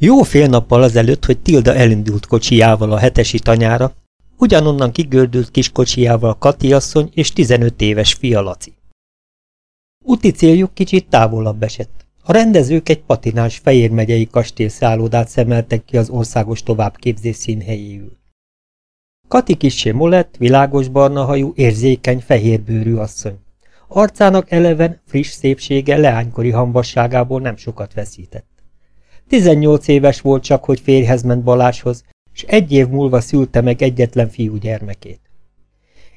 Jó fél nappal azelőtt, hogy Tilda elindult kocsijával a hetesi tanyára, ugyanonnan kigördült kis kocsijával Kati asszony és 15 éves fia Laci. Úti céljuk kicsit távolabb esett. A rendezők egy patinás Fejér megyei kastélyszállodát szemeltek ki az országos továbbképzés színhelyéül. Kati kissé molett, világos barna hajú, érzékeny, fehérbőrű asszony. Arcának eleven, friss szépsége leánykori hambasságából nem sokat veszített. 18 éves volt csak, hogy férjhez ment Baláshoz, és egy év múlva szülte meg egyetlen fiú gyermekét.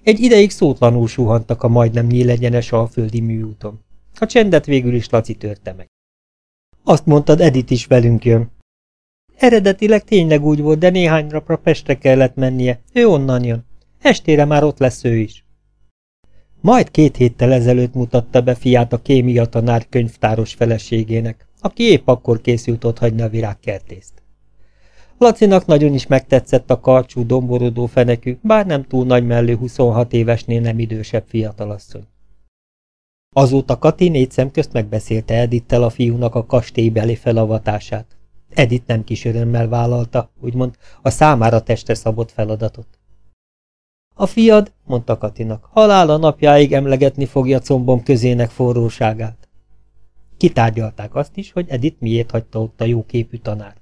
Egy ideig szótlanul suhantak a majdnem nyílegyenes alföldi műúton. A csendet végül is Laci törte meg. Azt mondtad, Edit is velünk jön. Eredetileg tényleg úgy volt, de néhány napra Pestre kellett mennie. Ő onnan jön. Estére már ott lesz ő is. Majd két héttel ezelőtt mutatta be fiát a kémia tanár könyvtáros feleségének aki épp akkor készült ott hagyni a virágkertészt. Lacinak nagyon is megtetszett a karcsú, domborodó fenekű, bár nem túl nagy mellő 26 évesnél nem idősebb fiatalasszony. Azóta Kati négy szem közt megbeszélte Edittel a fiúnak a kastélybeli felavatását. Edit nem kis örömmel vállalta, úgymond a számára testre szabott feladatot. A fiad, mondta Katinak, halála napjáig emlegetni fogja combom közének forróságát. Kitárgyalták azt is, hogy Edith miért hagyta ott a jóképű tanárt.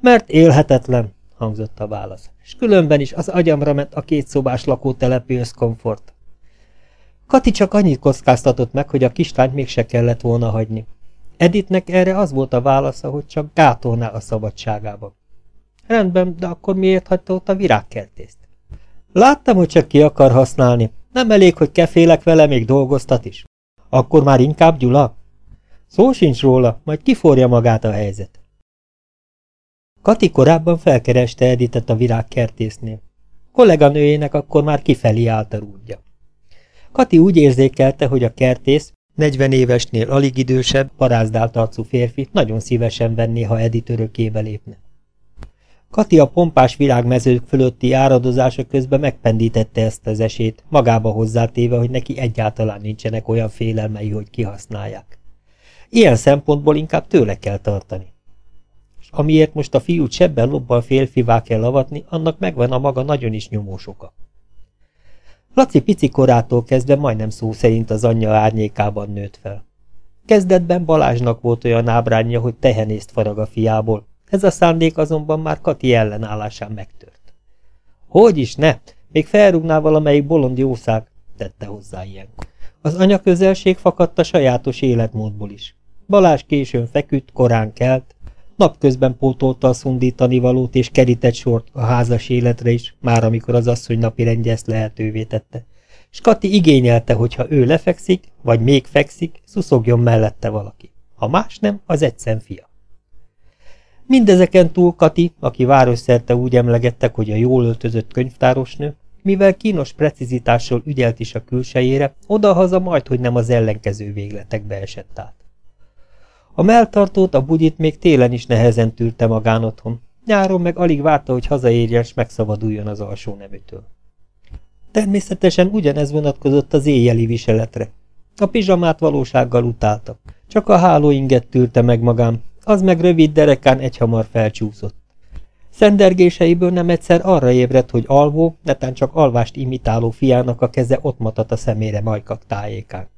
Mert élhetetlen, hangzott a válasz, és különben is az agyamra ment a két szobás lakótelepi összkomfort. Kati csak annyit kockáztatott meg, hogy a kislányt mégse kellett volna hagyni. Editnek erre az volt a válasza, hogy csak gátolná a szabadságába. Rendben, de akkor miért hagyta ott a virágkertészt? Láttam, hogy csak ki akar használni. Nem elég, hogy kefélek vele, még dolgoztat is. Akkor már inkább Gyula? Szó sincs róla, majd kiforja magát a helyzet. Kati korábban felkereste Editet a virágkertésznél. Kolléganőjének akkor már kifelé állt a rúdja. Kati úgy érzékelte, hogy a kertész, 40 évesnél alig idősebb, parázdált arcú férfi nagyon szívesen venné, ha Edit örökébe lépne. Kati a pompás virágmezők fölötti áradozása közben megpendítette ezt az esét, magába hozzátéve, hogy neki egyáltalán nincsenek olyan félelmei, hogy kihasználják. Ilyen szempontból inkább tőle kell tartani. És amiért most a fiút sebben lobban félfivá kell avatni, annak megvan a maga nagyon is nyomós oka. Laci pici korától kezdve majdnem szó szerint az anyja árnyékában nőtt fel. Kezdetben Balázsnak volt olyan ábránja, hogy tehenészt farag a fiából, ez a szándék azonban már Kati ellenállásán megtört. Hogy is ne, még felrúgná valamelyik bolond jószág, tette hozzá ilyenkor. Az anyaközelség fakadt a sajátos életmódból is. Balás későn feküdt, korán kelt, napközben pótolta a szundítani valót és kerített sort a házas életre is, már amikor az asszony napi rendje ezt lehetővé tette. S Kati igényelte, hogy ha ő lefekszik, vagy még fekszik, szuszogjon mellette valaki. Ha más nem, az egy fia. Mindezeken túl Kati, aki városszerte úgy emlegettek, hogy a jól öltözött könyvtárosnő, mivel kínos precizitással ügyelt is a külsejére, odahaza majd, hogy nem az ellenkező végletekbe esett át. A melltartót, a bugyit még télen is nehezen tűrte magán otthon. Nyáron meg alig várta, hogy hazaérjen, s megszabaduljon az alsó neműtől. Természetesen ugyanez vonatkozott az éjjeli viseletre. A pizsamát valósággal utálta. Csak a hálóinget tűrte meg magám, az meg rövid derekán egyhamar felcsúszott. Szendergéseiből nem egyszer arra ébredt, hogy alvó, netán csak alvást imitáló fiának a keze ott matat a szemére majkak tájékán.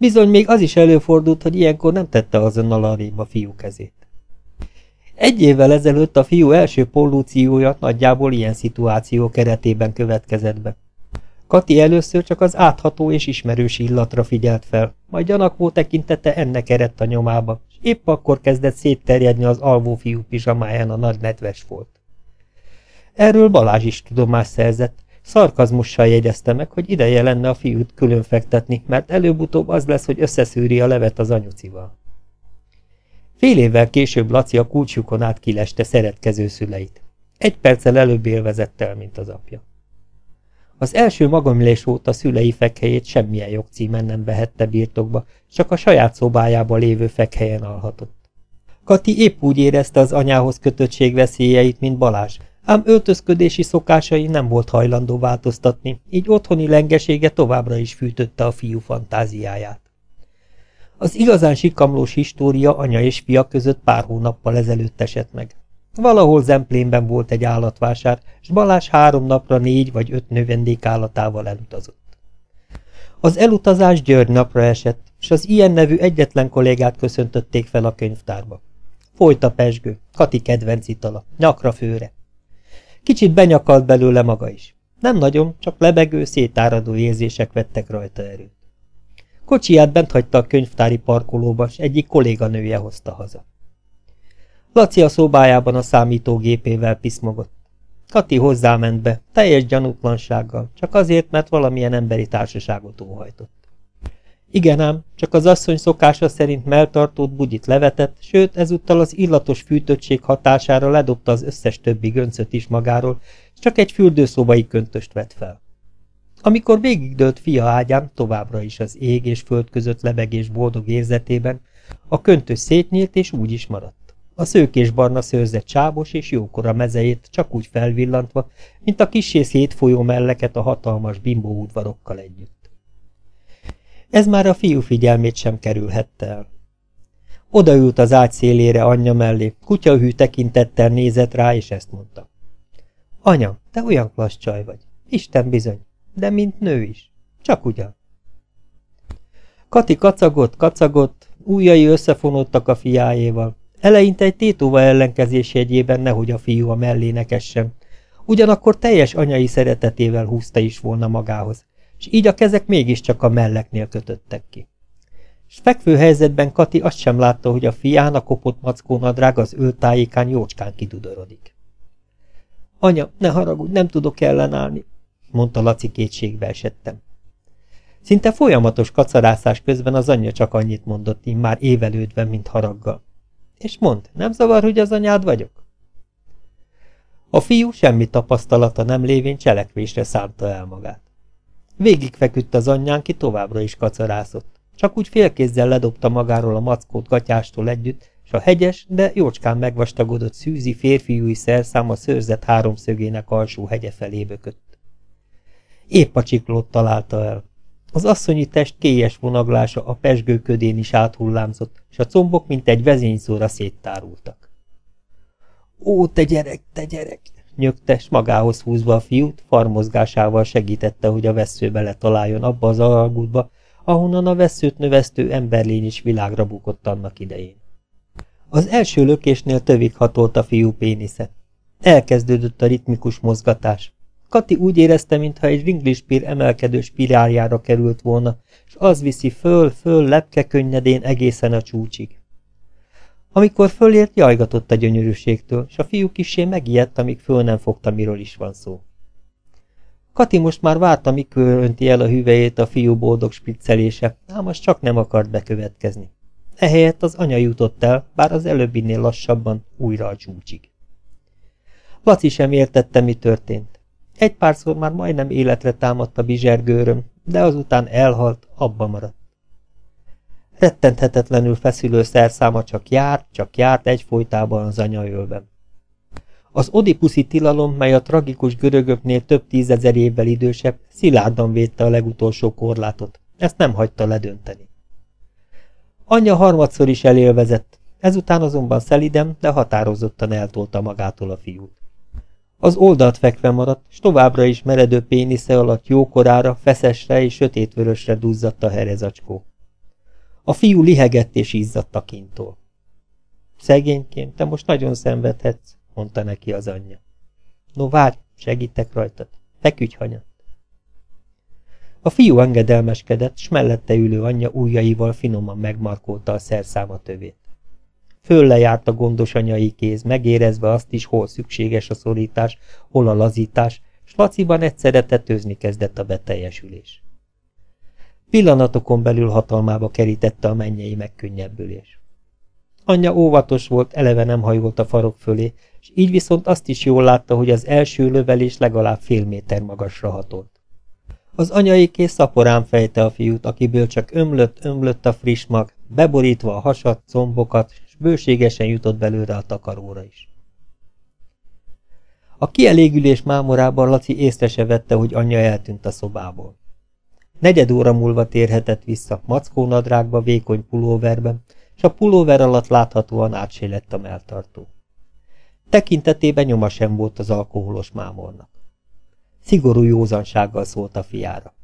Bizony még az is előfordult, hogy ilyenkor nem tette azonnal arrébb a fiú kezét. Egy évvel ezelőtt a fiú első pollúciója nagyjából ilyen szituáció keretében következett be. Kati először csak az átható és ismerős illatra figyelt fel, majd gyanakvó tekintete ennek eredt a nyomába, és épp akkor kezdett szétterjedni az alvó fiú pizsamáján a nagy nedves volt. Erről Balázs is tudomást szerzett, Szarkazmussal jegyezte meg, hogy ideje lenne a fiút külön fektetni, mert előbb-utóbb az lesz, hogy összeszűri a levet az anyucival. Fél évvel később Laci a kulcsukon át kileste szeretkező szüleit. Egy perccel előbb élvezett el, mint az apja. Az első magamlés óta szülei fekhelyét semmilyen jogcímen nem vehette birtokba, csak a saját szobájában lévő fekhelyen alhatott. Kati épp úgy érezte az anyához kötöttség veszélyeit, mint Balázs, ám öltözködési szokásai nem volt hajlandó változtatni, így otthoni lengesége továbbra is fűtötte a fiú fantáziáját. Az igazán sikamlós história anya és fia között pár hónappal ezelőtt esett meg. Valahol Zemplénben volt egy állatvásár, és Balázs három napra négy vagy öt növendék állatával elutazott. Az elutazás György napra esett, és az ilyen nevű egyetlen kollégát köszöntötték fel a könyvtárba. Folyt a pesgő, Kati kedvenc itala, nyakra főre. Kicsit benyakalt belőle maga is. Nem nagyon, csak lebegő, szétáradó érzések vettek rajta erőt. Kocsiját bent hagyta a könyvtári parkolóba, s egyik kolléganője hozta haza. Laci a szobájában a számítógépével piszmogott. Kati hozzáment be, teljes gyanútlansággal, csak azért, mert valamilyen emberi társaságot óhajtott. Igen ám, csak az asszony szokása szerint melltartót bugyit levetett, sőt, ezúttal az illatos fűtöttség hatására ledobta az összes többi göncöt is magáról, csak egy fürdőszobai köntöst vett fel. Amikor végigdőlt fia ágyán, továbbra is az ég és föld között lebegés boldog érzetében, a köntös szétnyílt és úgy is maradt. A szőkés-barna szőrzet csábos és jókora mezejét csak úgy felvillantva, mint a kisé szétfolyó melleket a hatalmas bimbó udvarokkal együtt. Ez már a fiú figyelmét sem kerülhette el. Odaült az ágy szélére anyja mellé, kutyahű tekintettel nézett rá, és ezt mondta. Anya, te olyan klassz csaj vagy. Isten bizony, de mint nő is. Csak ugyan. Kati kacagott, kacagott, újjai összefonódtak a fiájéval, Eleinte egy tétóva ellenkezés jegyében nehogy a fiú a mellének essen. Ugyanakkor teljes anyai szeretetével húzta is volna magához, és így a kezek mégiscsak a melleknél kötöttek ki. S fekvő helyzetben Kati azt sem látta, hogy a fián a kopott mackónadrág az öltájékán jócskán kidudorodik. Anya, ne haragudj, nem tudok ellenállni, mondta Laci kétségbe esettem. Szinte folyamatos kacarászás közben az anyja csak annyit mondott, így már évelődve, mint haraggal. És mond, nem zavar, hogy az anyád vagyok? A fiú semmi tapasztalata nem lévén cselekvésre szánta el magát. Végig feküdt az anyján, ki továbbra is kacarászott. Csak úgy félkézzel ledobta magáról a mackót gatyástól együtt, és a hegyes, de jócskán megvastagodott szűzi férfiúi szerszám a szőrzet háromszögének alsó hegye felé bökött. Épp a csiklót találta el. Az asszonyi test kélyes vonaglása a pesgőködén is áthullámzott, és a combok, mint egy vezényszóra széttárultak. Ó, te gyerek, te gyerek! Nyögte, s magához húzva a fiút, farmozgásával segítette, hogy a veszőbe letaláljon abba az alagútba, ahonnan a veszőt növesztő emberlény is világra bukott annak idején. Az első lökésnél tövig hatolt a fiú pénisze. Elkezdődött a ritmikus mozgatás. Kati úgy érezte, mintha egy ringlispír emelkedő spiráljára került volna, és az viszi föl, föl, lepke könnyedén egészen a csúcsig. Amikor fölért, jajgatott a gyönyörűségtől, és a fiú kisé megijedt, amíg föl nem fogta, miről is van szó. Kati most már várta, mikor önti el a hüvejét a fiú boldog spriccelése, ám az csak nem akart bekövetkezni. Ehelyett az anya jutott el, bár az előbbinél lassabban, újra a csúcsig. Laci sem értette, mi történt. Egy párszor már majdnem életre támadt a bizsergőröm, de azután elhalt, abba maradt. Rettenthetetlenül feszülő szerszáma csak járt, csak járt egyfolytában az anyaölben. Az odipuszi tilalom, mely a tragikus görögöknél több tízezer évvel idősebb, szilárdan védte a legutolsó korlátot. Ezt nem hagyta ledönteni. Anyja harmadszor is elélvezett, ezután azonban szelidem, de határozottan eltolta magától a fiút. Az oldalt fekve maradt, s továbbra is meredő pénisze alatt jókorára, feszesre és sötétvörösre duzzadt a herezacskó. A fiú lihegett és izzadt a kintól. Szegényként, te most nagyon szenvedhetsz, mondta neki az anyja. No várj, segítek rajtad. Feküdj hanyat. A fiú engedelmeskedett, s mellette ülő anyja ujjaival finoman megmarkolta a szerszáma tövét. Fölle járt a gondos anyai kéz, megérezve azt is, hol szükséges a szorítás, hol a lazítás, s Laciban egyszerre tetőzni kezdett a beteljesülés. Pillanatokon belül hatalmába kerítette a mennyei megkönnyebbülés. Anyja óvatos volt, eleve nem hajolt a farok fölé, és így viszont azt is jól látta, hogy az első lövelés legalább fél méter magasra hatolt. Az anyai kész szaporán fejte a fiút, akiből csak ömlött, ömlött a friss mag, beborítva a hasat, combokat, bőségesen jutott belőle a takaróra is. A kielégülés mámorában Laci észre se vette, hogy anyja eltűnt a szobából. Negyed óra múlva térhetett vissza, mackónadrágba, vékony pulóverben, és a pulóver alatt láthatóan átsélett a melltartó. Tekintetében nyoma sem volt az alkoholos mámornak. Szigorú józansággal szólt a fiára.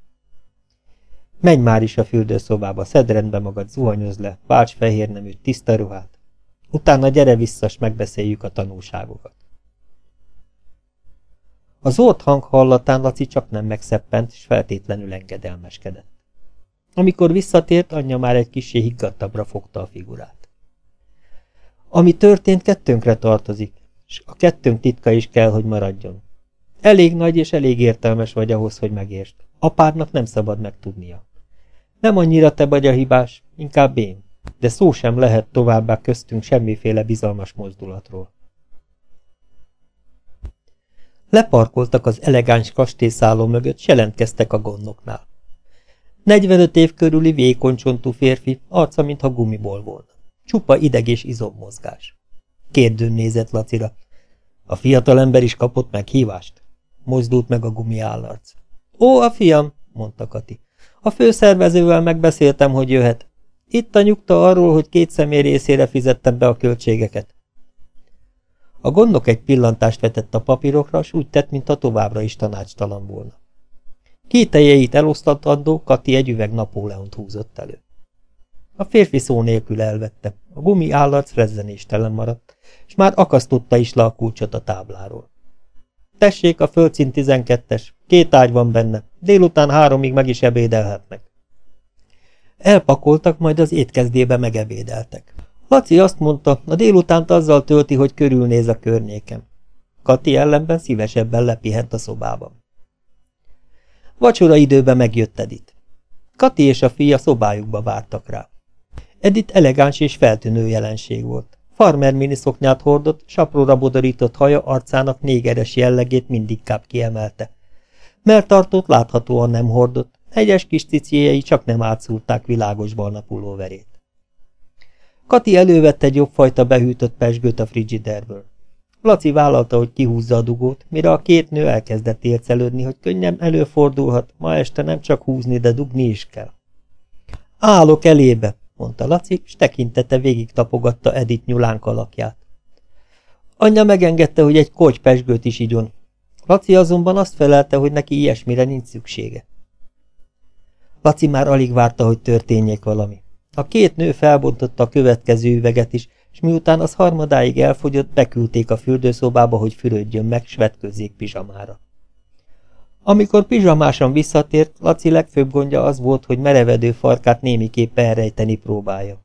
Menj már is a fürdőszobába, szedd rendbe magad, zuhanyoz le, válts fehér nemű, tiszta ruhát. Utána gyere vissza, s megbeszéljük a tanulságokat. Az ott hang hallatán Laci csak nem megszeppent, és feltétlenül engedelmeskedett. Amikor visszatért, anyja már egy kisé higgadtabbra fogta a figurát. Ami történt, kettőnkre tartozik, és a kettőnk titka is kell, hogy maradjon. Elég nagy és elég értelmes vagy ahhoz, hogy megértsd. Apádnak nem szabad megtudnia. Nem annyira te vagy a hibás, inkább én, de szó sem lehet továbbá köztünk semmiféle bizalmas mozdulatról. Leparkoltak az elegáns kastélyszálló mögött, jelentkeztek a gondoknál. 45 év körüli vékonycsontú férfi, arca, mintha gumiból volna. Csupa ideg és izommozgás. Kérdőn nézett Lacira. A fiatal ember is kapott meghívást? Mozdult meg a gumiállarc. Ó, a fiam, mondta Kati. A főszervezővel megbeszéltem, hogy jöhet. Itt a nyugta arról, hogy két személy részére fizettem be a költségeket. A gondok egy pillantást vetett a papírokra, s úgy tett, mintha továbbra is tanácstalan volna. Kételjeit elosztatandó, Kati egy üveg Napóleont húzott elő. A férfi szó nélkül elvette, a gumi állarc rezzenéstelen maradt, és már akasztotta is le a kulcsot a tábláról. Tessék, a földszint 12-es, két ágy van benne, délután háromig meg is ebédelhetnek. Elpakoltak, majd az étkezdébe megebédeltek. Laci azt mondta, a délutánt azzal tölti, hogy körülnéz a környéken. Kati ellenben szívesebben lepihent a szobában. Vacsora időben megjött Edit. Kati és a fia szobájukba vártak rá. Edit elegáns és feltűnő jelenség volt. Farmer miniszoknyát hordott, sapróra bodorított haja arcának négeres jellegét mindig káp kiemelte. Melltartót láthatóan nem hordott, hegyes kis ciciéjei csak nem átszúrták világos barna pulóverét. Kati elővett egy jobbfajta behűtött pesgőt a frigiderből. Laci vállalta, hogy kihúzza a dugót, mire a két nő elkezdett ércelődni, hogy könnyen előfordulhat, ma este nem csak húzni, de dugni is kell. Állok elébe, mondta Laci, és tekintete végig tapogatta Edith nyulánk alakját. Anyja megengedte, hogy egy kocs pesgőt is igyon. Laci azonban azt felelte, hogy neki ilyesmire nincs szüksége. Laci már alig várta, hogy történjék valami. A két nő felbontotta a következő üveget is, és miután az harmadáig elfogyott, beküldték a fürdőszobába, hogy fürödjön meg, s vetközzék pizsamára. Amikor pizsamásan visszatért, Laci legfőbb gondja az volt, hogy merevedő farkát némiképp elrejteni próbálja.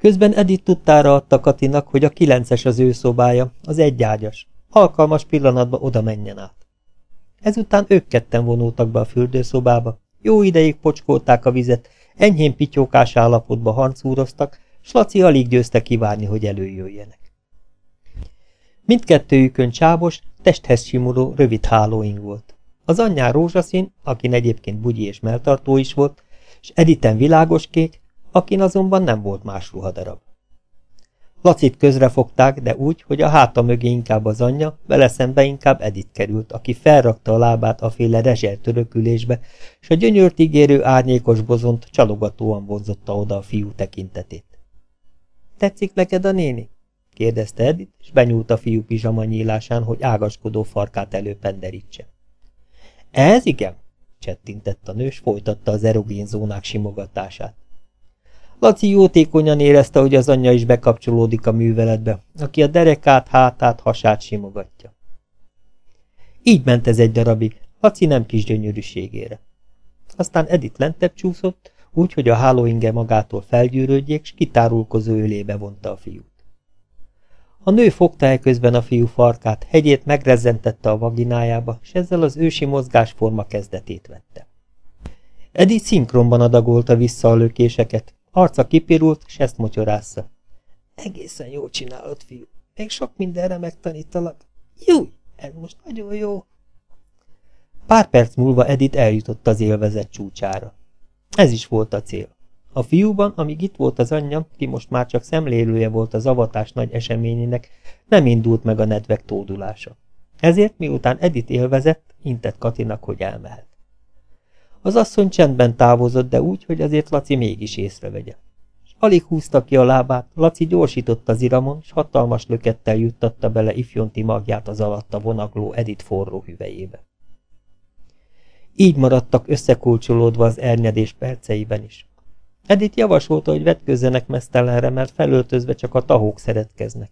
Közben Edith tudtára adta Katinak, hogy a kilences az ő szobája, az egyágyas. Alkalmas pillanatban oda menjen át. Ezután ők ketten vonultak be a fürdőszobába, jó ideig pocskolták a vizet, enyhén pityókás állapotba harcúroztak, s Laci alig győzte kivárni, hogy előjöjjenek. Mindkettőjükön csábos, testhez simuló, rövid hálóing volt. Az anyján rózsaszín, akin egyébként bugyi és melltartó is volt, és Editen világoskék, akin azonban nem volt más ruhadarab. Lacit közrefogták, de úgy, hogy a háta mögé inkább az anyja, vele szembe inkább Edith került, aki felrakta a lábát a féle rezser törökülésbe, és a gyönyört ígérő árnyékos bozont csalogatóan vonzotta oda a fiú tekintetét. – Tetszik neked a néni? – kérdezte Edith, és benyúlt a fiú pizsama hogy ágaskodó farkát előpenderítse. – Ez igen? – csettintett a nős, folytatta az erogén zónák simogatását. Laci jótékonyan érezte, hogy az anyja is bekapcsolódik a műveletbe, aki a derekát, hátát, hasát simogatja. Így ment ez egy darabig, Laci nem kis gyönyörűségére. Aztán Edith lentebb csúszott, úgy, hogy a hálóinge magától felgyűrődjék, s kitárulkozó ölébe vonta a fiút. A nő fogta el közben a fiú farkát, hegyét megrezzentette a vaginájába, és ezzel az ősi mozgásforma kezdetét vette. Edith szinkronban adagolta vissza a lökéseket, Arca kipirult, és ezt motyorásza. Egészen jó csinálod, fiú. Még sok mindenre megtanítalak. Júj, ez most nagyon jó. Pár perc múlva Edith eljutott az élvezet csúcsára. Ez is volt a cél. A fiúban, amíg itt volt az anyja, ki most már csak szemlélője volt az avatás nagy eseményének, nem indult meg a nedvek tódulása. Ezért, miután Edith élvezett, intett Katinak, hogy elmehet. Az asszony csendben távozott, de úgy, hogy azért Laci mégis észrevegye. És alig húzta ki a lábát, Laci gyorsított az iramon, s hatalmas lökettel juttatta bele ifjonti magját az alatta vonagló Edith forró hüvejébe. Így maradtak összekulcsolódva az ernyedés perceiben is. Edith javasolta, hogy vetközzenek mesztelenre, mert felöltözve csak a tahók szeretkeznek.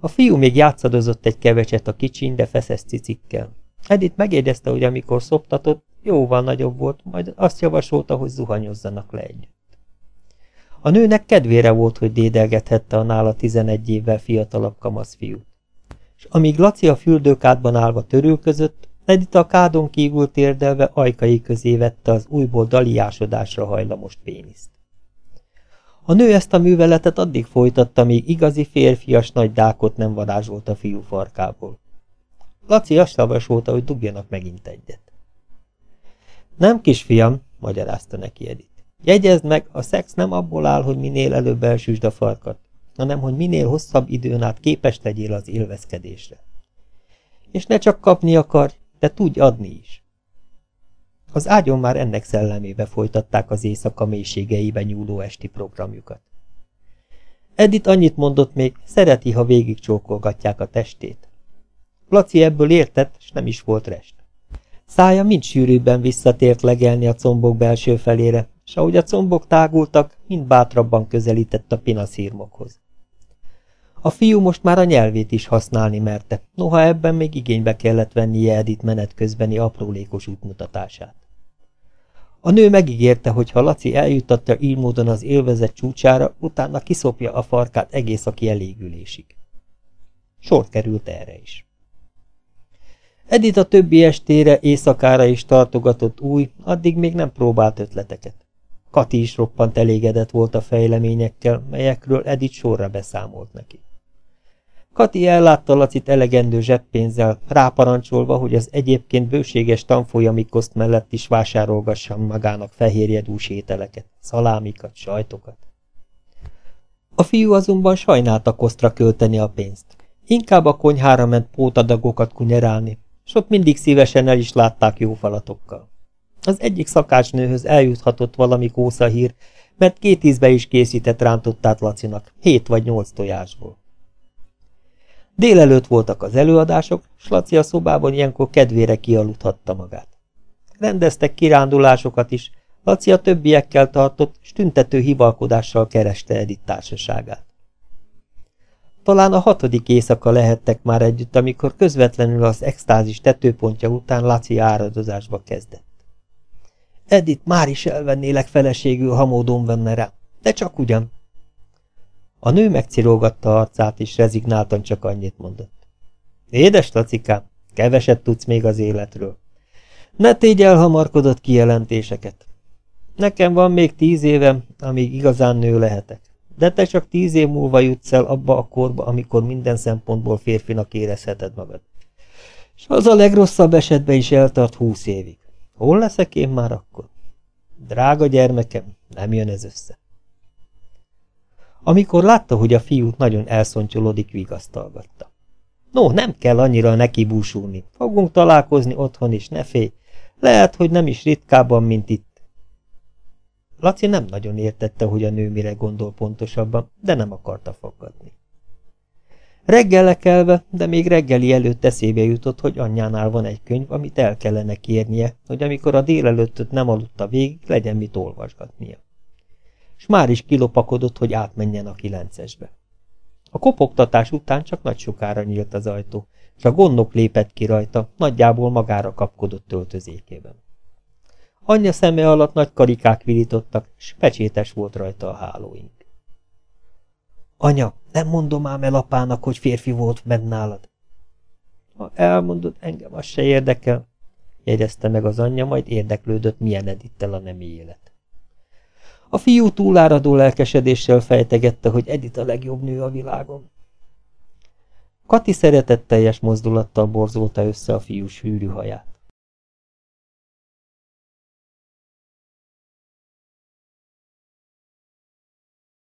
A fiú még játszadozott egy kevecset a kicsin, de feszes cicikkel. Edith megjegyezte, hogy amikor szoptatott, jóval nagyobb volt, majd azt javasolta, hogy zuhanyozzanak le együtt. A nőnek kedvére volt, hogy dédelgethette a nála 11 évvel fiatalabb kamasz fiút. És amíg Laci a füldőkádban állva törülközött, Edith a kádon kívül térdelve ajkai közé vette az újból daliásodásra hajlamos péniszt. A nő ezt a műveletet addig folytatta, míg igazi férfias nagy dákot nem varázsolt a fiú farkából. Laci azt javasolta, hogy dugjanak megint egyet. Nem, kisfiam, magyarázta neki Edith. Jegyezd meg, a szex nem abból áll, hogy minél előbb elsüsd a farkat, hanem hogy minél hosszabb időn át képes legyél az élvezkedésre. És ne csak kapni akar, de tudj adni is. Az ágyon már ennek szellemébe folytatták az éjszaka mélységeibe nyúló esti programjukat. Edith annyit mondott még, szereti, ha végig csókolgatják a testét. Laci ebből értett, s nem is volt rest. Szája mind sűrűbben visszatért legelni a combok belső felére, s ahogy a combok tágultak, mind bátrabban közelített a pinaszírmokhoz. A fiú most már a nyelvét is használni merte, noha ebben még igénybe kellett vennie Edith menet közbeni aprólékos útmutatását. A nő megígérte, hogy ha Laci eljutatja így módon az élvezet csúcsára, utána kiszopja a farkát egész a kielégülésig. Sor került erre is. Edith a többi estére, éjszakára is tartogatott új, addig még nem próbált ötleteket. Kati is roppant elégedett volt a fejleményekkel, melyekről Edith sorra beszámolt neki. Kati ellátta Lacit elegendő zseppénzzel, ráparancsolva, hogy az egyébként bőséges tanfolyami koszt mellett is vásárolgassam magának fehérjedús ételeket, szalámikat, sajtokat. A fiú azonban sajnálta kosztra költeni a pénzt. Inkább a konyhára ment pótadagokat kunyerálni, s ott mindig szívesen el is látták jó falatokkal. Az egyik szakácsnőhöz eljuthatott valami hír, mert két ízbe is készített rántottát Lacinak, hét vagy nyolc tojásból. Délelőtt voltak az előadások, s Laci a szobában ilyenkor kedvére kialudhatta magát. Rendeztek kirándulásokat is, Laci a többiekkel tartott, s tüntető hivalkodással kereste Edith társaságát. Talán a hatodik éjszaka lehettek már együtt, amikor közvetlenül az extázis tetőpontja után Laci áradozásba kezdett. Edith már is elvennélek feleségül, ha módon venne rá, de csak ugyan. A nő megcirógatta arcát, és rezignáltan csak annyit mondott. Édes Lacikám, keveset tudsz még az életről. Ne tégy elhamarkodott kijelentéseket. Nekem van még tíz évem, amíg igazán nő lehetek. De te csak tíz év múlva jutsz el abba a korba, amikor minden szempontból férfinak érezheted magad. És az a legrosszabb esetben is eltart húsz évig. Hol leszek én már akkor? Drága gyermekem, nem jön ez össze. Amikor látta, hogy a fiút nagyon elszontyolodik, vigasztalgatta. No, nem kell annyira neki búsulni. Fogunk találkozni otthon is, ne félj. Lehet, hogy nem is ritkábban, mint itt. Laci nem nagyon értette, hogy a nő mire gondol pontosabban, de nem akarta fogadni. Reggel kelve, de még reggeli előtt eszébe jutott, hogy anyjánál van egy könyv, amit el kellene kérnie, hogy amikor a délelőttöt nem aludta végig, legyen mit olvasgatnia s már is kilopakodott, hogy átmenjen a kilencesbe. A kopogtatás után csak nagy sokára nyílt az ajtó, és a gondok lépett ki rajta, nagyjából magára kapkodott töltözékében. Anyja szeme alatt nagy karikák virítottak, s pecsétes volt rajta a hálóink. Anya, nem mondom ám el apának, hogy férfi volt bent nálad. Ha elmondod, engem az se érdekel, jegyezte meg az anyja, majd érdeklődött, milyen edittel a nemi élet. A fiú túláradó lelkesedéssel fejtegette, hogy Edith a legjobb nő a világon. Kati szeretetteljes mozdulattal borzolta össze a fiú sűrű haját.